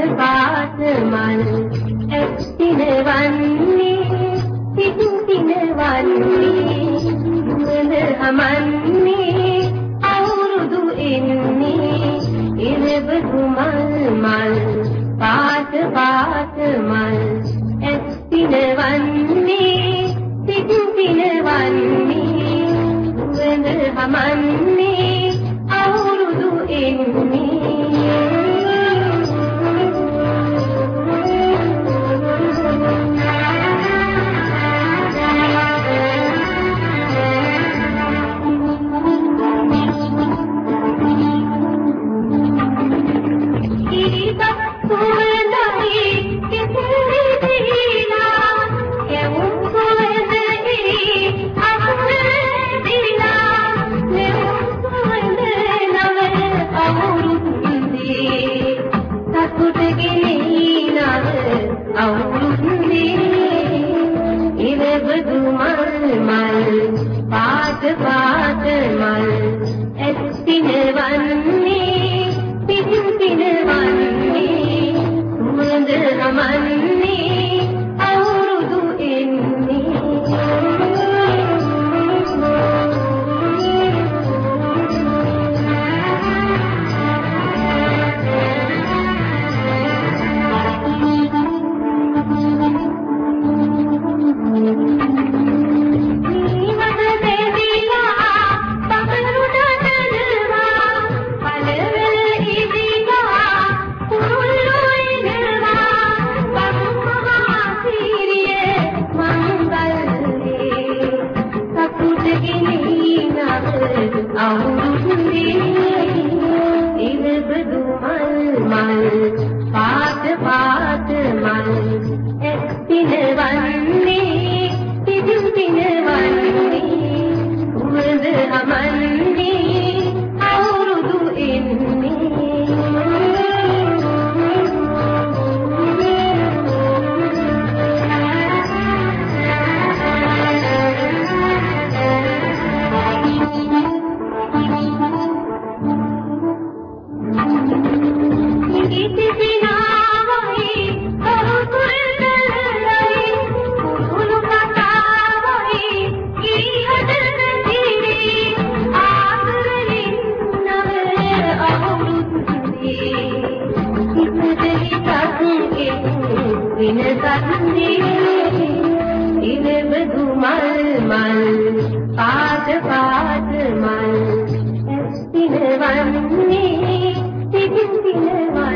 ඉරබදු මල් මල් පාත පාත මල් ඇස්තිනවන්නේ සිටින් තිනවන්නේ නුවණ හමන්නේ අවුරුදු එන්නේ ඉරබදු මල් මල් පාත පාත මල් ඇස්තිනවන්නේ ඉරබදු මල් මල් පාත පාත මල් ඇස්තිනවන්නේ උවද හමන්නේ විනසන්නේ ඉනෙබදු මල් මල් පාට පාට මල් පිනවන්නේ පිටින් පිනවන්නේ